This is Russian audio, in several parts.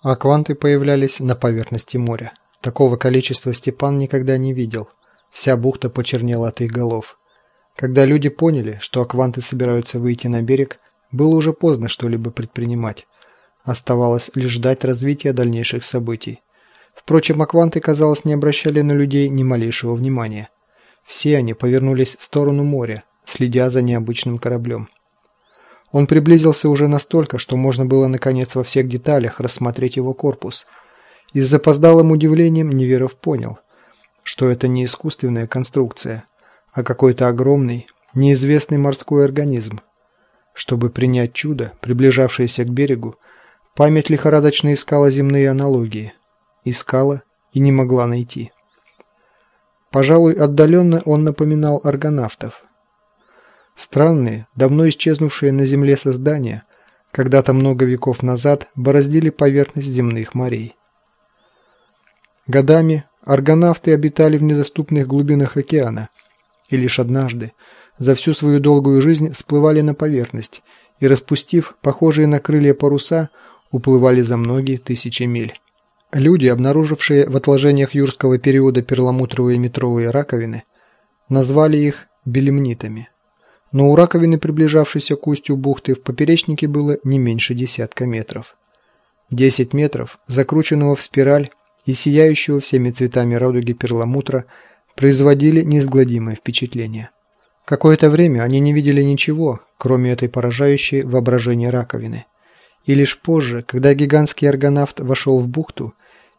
А кванты появлялись на поверхности моря. Такого количества Степан никогда не видел. Вся бухта почернела от их голов. Когда люди поняли, что акванты собираются выйти на берег, было уже поздно что-либо предпринимать. Оставалось лишь ждать развития дальнейших событий. Впрочем, акванты, казалось, не обращали на людей ни малейшего внимания. Все они повернулись в сторону моря, следя за необычным кораблем. Он приблизился уже настолько, что можно было наконец во всех деталях рассмотреть его корпус. И с запоздалым удивлением Неверов понял, что это не искусственная конструкция, а какой-то огромный, неизвестный морской организм. Чтобы принять чудо, приближавшееся к берегу, память лихорадочно искала земные аналогии. Искала и не могла найти. Пожалуй, отдаленно он напоминал аргонавтов – Странные, давно исчезнувшие на Земле создания, когда-то много веков назад бороздили поверхность земных морей. Годами аргонавты обитали в недоступных глубинах океана, и лишь однажды, за всю свою долгую жизнь, всплывали на поверхность и, распустив похожие на крылья паруса, уплывали за многие тысячи миль. Люди, обнаружившие в отложениях юрского периода перламутровые метровые раковины, назвали их белемнитами но у раковины, приближавшейся к устью бухты, в поперечнике было не меньше десятка метров. Десять метров, закрученного в спираль и сияющего всеми цветами радуги перламутра, производили неизгладимое впечатление. Какое-то время они не видели ничего, кроме этой поражающей воображения раковины. И лишь позже, когда гигантский аргонавт вошел в бухту,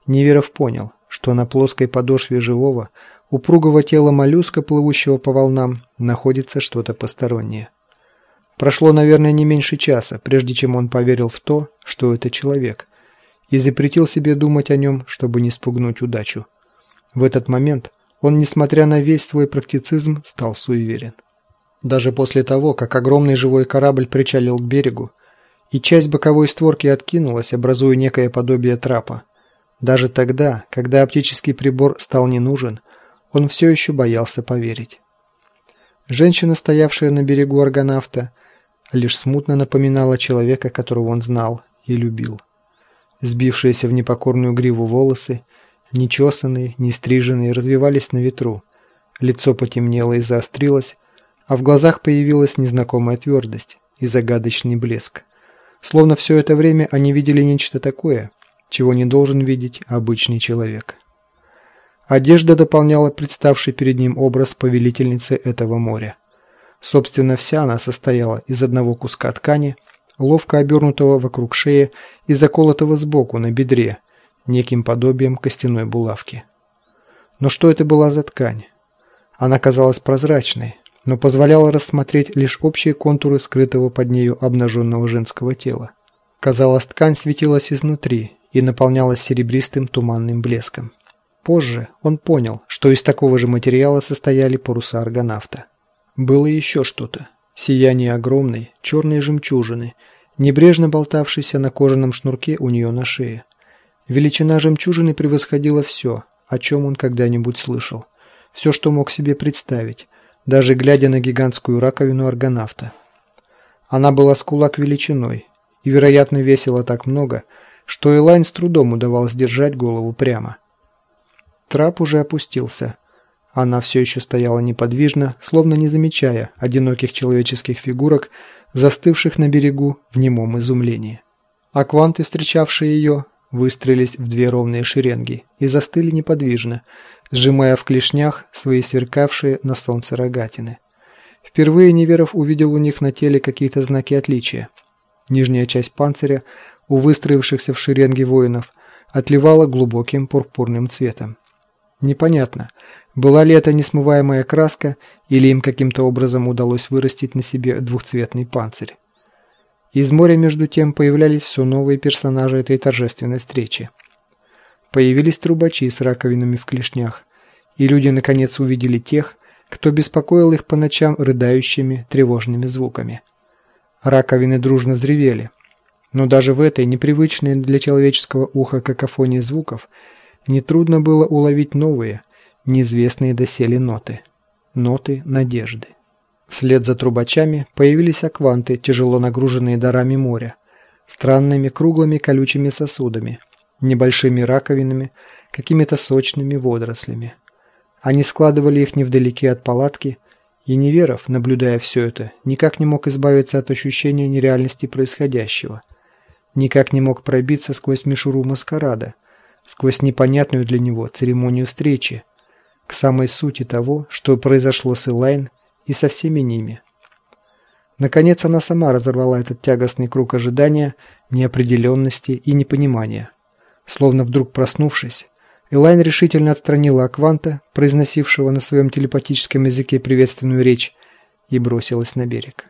Неверов понял, что на плоской подошве живого – упругого тела моллюска, плывущего по волнам, находится что-то постороннее. Прошло, наверное, не меньше часа, прежде чем он поверил в то, что это человек, и запретил себе думать о нем, чтобы не спугнуть удачу. В этот момент он, несмотря на весь свой практицизм, стал суеверен. Даже после того, как огромный живой корабль причалил к берегу, и часть боковой створки откинулась, образуя некое подобие трапа, даже тогда, когда оптический прибор стал не нужен, он все еще боялся поверить. Женщина, стоявшая на берегу аргонавта, лишь смутно напоминала человека, которого он знал и любил. Сбившиеся в непокорную гриву волосы, нечесанные, не стриженные, развивались на ветру. Лицо потемнело и заострилось, а в глазах появилась незнакомая твердость и загадочный блеск. Словно все это время они видели нечто такое, чего не должен видеть обычный человек. Одежда дополняла представший перед ним образ повелительницы этого моря. Собственно, вся она состояла из одного куска ткани, ловко обернутого вокруг шеи и заколотого сбоку на бедре, неким подобием костяной булавки. Но что это была за ткань? Она казалась прозрачной, но позволяла рассмотреть лишь общие контуры скрытого под нею обнаженного женского тела. Казалось, ткань светилась изнутри и наполнялась серебристым туманным блеском. Позже он понял, что из такого же материала состояли паруса аргонавта. Было еще что-то. Сияние огромной, черной жемчужины, небрежно болтавшейся на кожаном шнурке у нее на шее. Величина жемчужины превосходила все, о чем он когда-нибудь слышал. Все, что мог себе представить, даже глядя на гигантскую раковину аргонавта. Она была с кулак величиной и, вероятно, весила так много, что Элайн с трудом удавалось держать голову прямо. Трап уже опустился. Она все еще стояла неподвижно, словно не замечая одиноких человеческих фигурок, застывших на берегу в немом изумлении. Акванты, встречавшие ее, выстроились в две ровные шеренги и застыли неподвижно, сжимая в клешнях свои сверкавшие на солнце рогатины. Впервые Неверов увидел у них на теле какие-то знаки отличия. Нижняя часть панциря у выстроившихся в шеренге воинов отливала глубоким пурпурным цветом. Непонятно, была ли это несмываемая краска или им каким-то образом удалось вырастить на себе двухцветный панцирь. Из моря между тем появлялись все новые персонажи этой торжественной встречи. Появились трубачи с раковинами в клешнях, и люди наконец увидели тех, кто беспокоил их по ночам рыдающими тревожными звуками. Раковины дружно взревели, но даже в этой непривычной для человеческого уха какофонии звуков – нетрудно было уловить новые, неизвестные доселе ноты. Ноты надежды. Вслед за трубачами появились акванты, тяжело нагруженные дарами моря, странными круглыми колючими сосудами, небольшими раковинами, какими-то сочными водорослями. Они складывали их невдалеке от палатки, и Неверов, наблюдая все это, никак не мог избавиться от ощущения нереальности происходящего. Никак не мог пробиться сквозь мишуру маскарада, сквозь непонятную для него церемонию встречи, к самой сути того, что произошло с Элайн и со всеми ними. Наконец она сама разорвала этот тягостный круг ожидания, неопределенности и непонимания. Словно вдруг проснувшись, Элайн решительно отстранила Акванта, произносившего на своем телепатическом языке приветственную речь, и бросилась на берег.